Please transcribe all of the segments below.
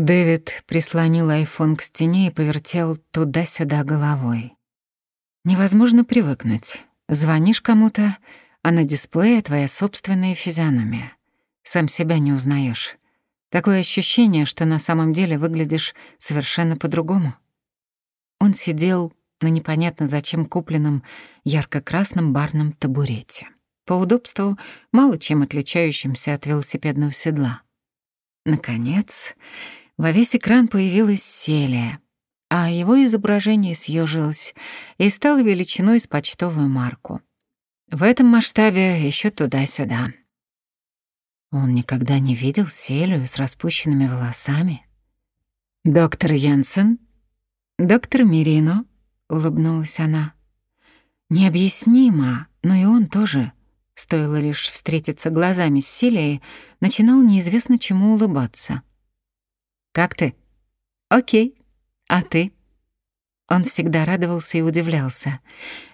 Дэвид прислонил айфон к стене и повертел туда-сюда головой. Невозможно привыкнуть. Звонишь кому-то, а на дисплее твоя собственная физиономия. Сам себя не узнаешь. Такое ощущение, что на самом деле выглядишь совершенно по-другому. Он сидел на непонятно зачем купленном ярко-красном барном табурете. По удобству мало чем отличающимся от велосипедного седла. Наконец, во весь экран появилась Селия, а его изображение съежилось и стало величиной с почтовую марку. В этом масштабе еще туда-сюда. Он никогда не видел Селию с распущенными волосами. «Доктор Янсен?» «Доктор Мирино?» — улыбнулась она. «Необъяснимо, но и он тоже, стоило лишь встретиться глазами с Селией, начинал неизвестно чему улыбаться. «Как ты?» «Окей. А ты?» Он всегда радовался и удивлялся.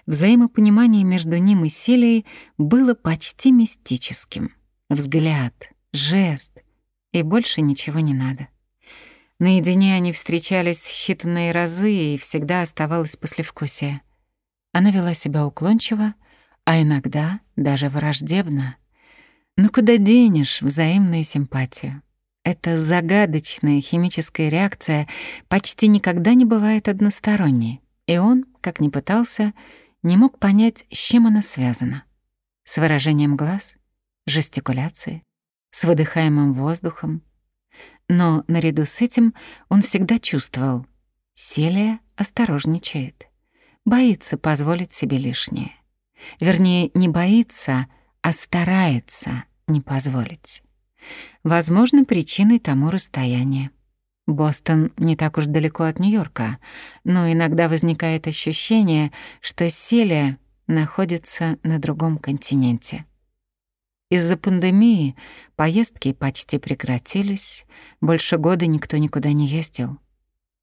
Взаимопонимание между ним и Селией было почти мистическим. Взгляд, жест, и больше ничего не надо. Наедине они встречались считанные разы, и всегда оставалось послевкусие. Она вела себя уклончиво, а иногда даже враждебно. Но куда денешь взаимную симпатию? Эта загадочная химическая реакция почти никогда не бывает односторонней, и он, как ни пытался, не мог понять, с чем она связана. С выражением глаз — жестикуляции, с выдыхаемым воздухом. Но наряду с этим он всегда чувствовал, Селия осторожничает, боится позволить себе лишнее. Вернее, не боится, а старается не позволить. Возможно, причиной тому расстояние. Бостон не так уж далеко от Нью-Йорка, но иногда возникает ощущение, что Селия находится на другом континенте. Из-за пандемии поездки почти прекратились, больше года никто никуда не ездил.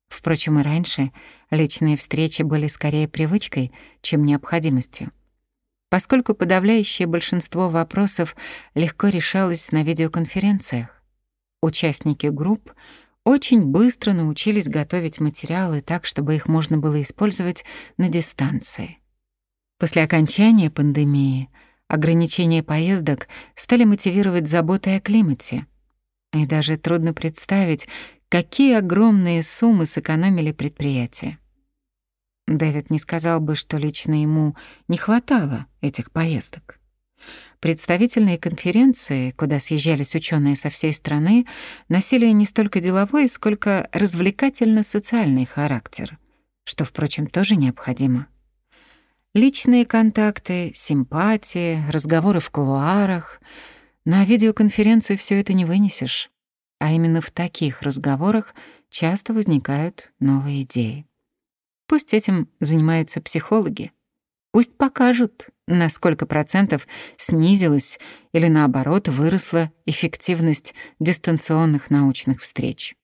Впрочем, и раньше личные встречи были скорее привычкой, чем необходимостью. Поскольку подавляющее большинство вопросов легко решалось на видеоконференциях, участники групп очень быстро научились готовить материалы так, чтобы их можно было использовать на дистанции. После окончания пандемии — Ограничения поездок стали мотивировать заботой о климате. И даже трудно представить, какие огромные суммы сэкономили предприятия. Дэвид не сказал бы, что лично ему не хватало этих поездок. Представительные конференции, куда съезжались ученые со всей страны, носили не столько деловой, сколько развлекательно-социальный характер, что, впрочем, тоже необходимо. Личные контакты, симпатии, разговоры в кулуарах. На видеоконференцию все это не вынесешь. А именно в таких разговорах часто возникают новые идеи. Пусть этим занимаются психологи. Пусть покажут, на сколько процентов снизилась или, наоборот, выросла эффективность дистанционных научных встреч.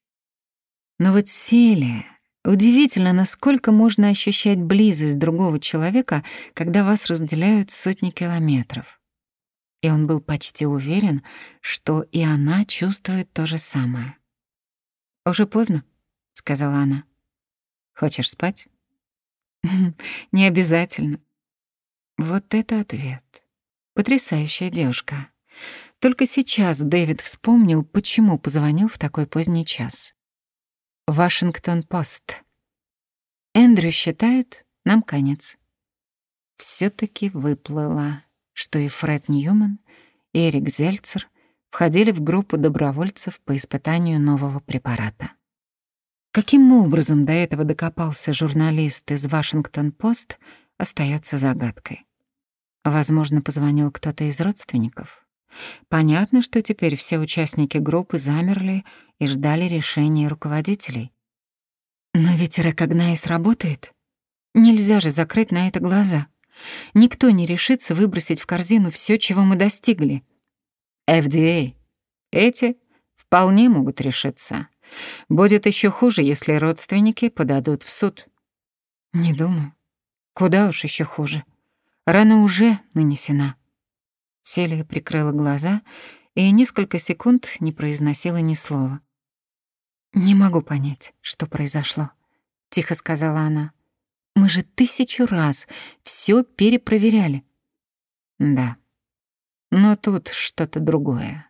Но вот Селия Удивительно, насколько можно ощущать близость другого человека, когда вас разделяют сотни километров. И он был почти уверен, что и она чувствует то же самое. «Уже поздно», — сказала она. «Хочешь спать?» «Не обязательно». Вот это ответ. Потрясающая девушка. Только сейчас Дэвид вспомнил, почему позвонил в такой поздний час. Вашингтон-Пост. Эндрю считает, нам конец. все таки выплыло, что и Фред Ньюман, и Эрик Зельцер входили в группу добровольцев по испытанию нового препарата. Каким образом до этого докопался журналист из Вашингтон-Пост, остается загадкой. Возможно, позвонил кто-то из родственников. Понятно, что теперь все участники группы замерли и ждали решения руководителей. Но ведь рекогнайз работает. Нельзя же закрыть на это глаза. Никто не решится выбросить в корзину все, чего мы достигли. FDA. Эти вполне могут решиться. Будет еще хуже, если родственники подадут в суд. Не думаю. Куда уж еще хуже. Рана уже нанесена. Селия прикрыла глаза и несколько секунд не произносила ни слова. «Не могу понять, что произошло», — тихо сказала она. «Мы же тысячу раз все перепроверяли». «Да, но тут что-то другое.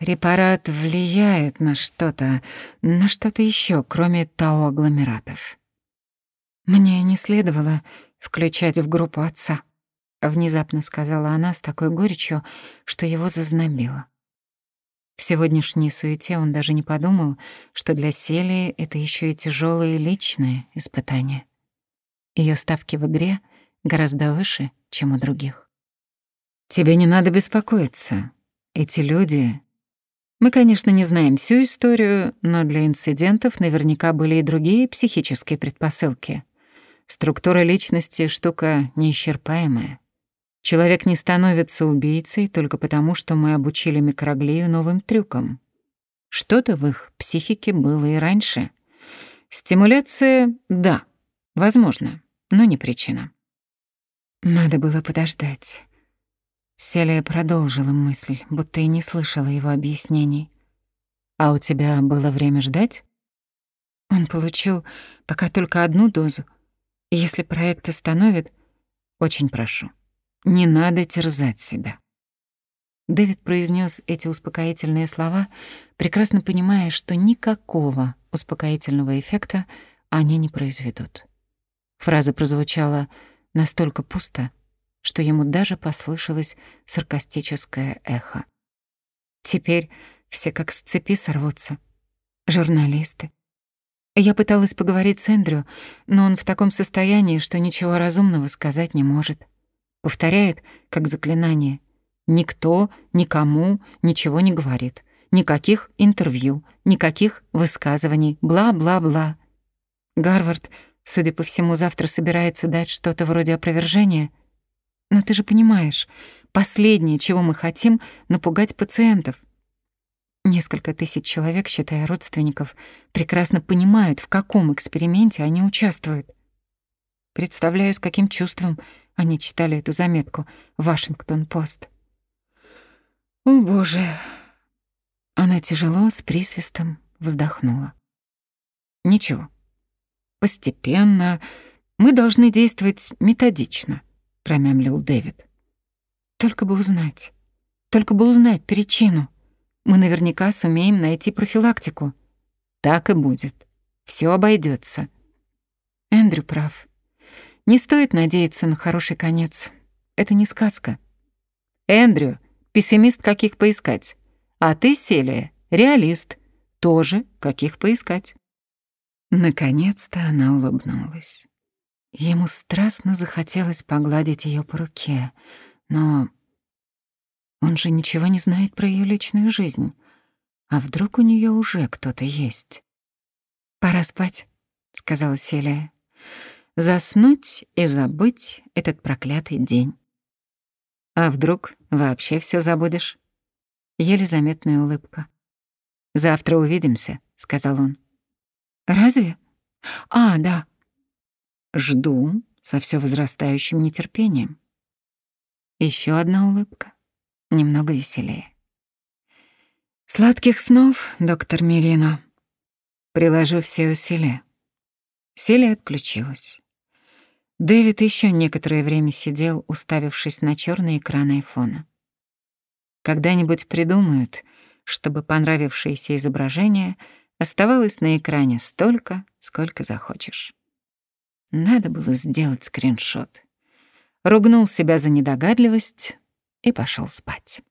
Препарат влияет на что-то, на что-то еще, кроме тау-агломератов. Мне не следовало включать в группу отца, внезапно сказала она с такой горечью, что его зазнобило. В сегодняшней суете он даже не подумал, что для Селии это еще и тяжелые личные испытания. Ее ставки в игре гораздо выше, чем у других. Тебе не надо беспокоиться. Эти люди... Мы, конечно, не знаем всю историю, но для инцидентов наверняка были и другие психические предпосылки. Структура личности — штука неисчерпаемая. Человек не становится убийцей только потому, что мы обучили микроглею новым трюкам. Что-то в их психике было и раньше. Стимуляция — да, возможно, но не причина. Надо было подождать. Селия продолжила мысль, будто и не слышала его объяснений. «А у тебя было время ждать?» Он получил пока только одну дозу. Если проект остановит, очень прошу, не надо терзать себя. Дэвид произнес эти успокоительные слова, прекрасно понимая, что никакого успокоительного эффекта они не произведут. Фраза прозвучала настолько пусто, что ему даже послышалось саркастическое эхо. Теперь все как с цепи сорвутся. Журналисты. Я пыталась поговорить с Эндрю, но он в таком состоянии, что ничего разумного сказать не может. Повторяет, как заклинание. Никто никому ничего не говорит. Никаких интервью, никаких высказываний, бла-бла-бла. Гарвард, судя по всему, завтра собирается дать что-то вроде опровержения — но ты же понимаешь, последнее, чего мы хотим, напугать пациентов. Несколько тысяч человек, считая родственников, прекрасно понимают, в каком эксперименте они участвуют. Представляю, с каким чувством они читали эту заметку «Вашингтон-Пост». «О, Боже!» Она тяжело, с присвистом вздохнула. «Ничего. Постепенно. Мы должны действовать методично промямлил Дэвид. Только бы узнать. Только бы узнать причину. Мы наверняка сумеем найти профилактику. Так и будет. Все обойдется. Эндрю прав. Не стоит надеяться на хороший конец. Это не сказка. Эндрю — пессимист, каких поискать. А ты, Селия, реалист. Тоже каких поискать. Наконец-то она улыбнулась. Ему страстно захотелось погладить ее по руке, но он же ничего не знает про ее личную жизнь. А вдруг у нее уже кто-то есть? «Пора спать», — сказала Селия. «Заснуть и забыть этот проклятый день». «А вдруг вообще все забудешь?» Еле заметная улыбка. «Завтра увидимся», — сказал он. «Разве? А, да, Жду со все возрастающим нетерпением. Еще одна улыбка, немного веселее. Сладких снов, доктор Мирино. Приложу все усилия. Селия отключилась. Дэвид еще некоторое время сидел, уставившись на черный экран айфона. Когда-нибудь придумают, чтобы понравившееся изображение оставалось на экране столько, сколько захочешь. Надо было сделать скриншот. Ругнул себя за недогадливость и пошел спать.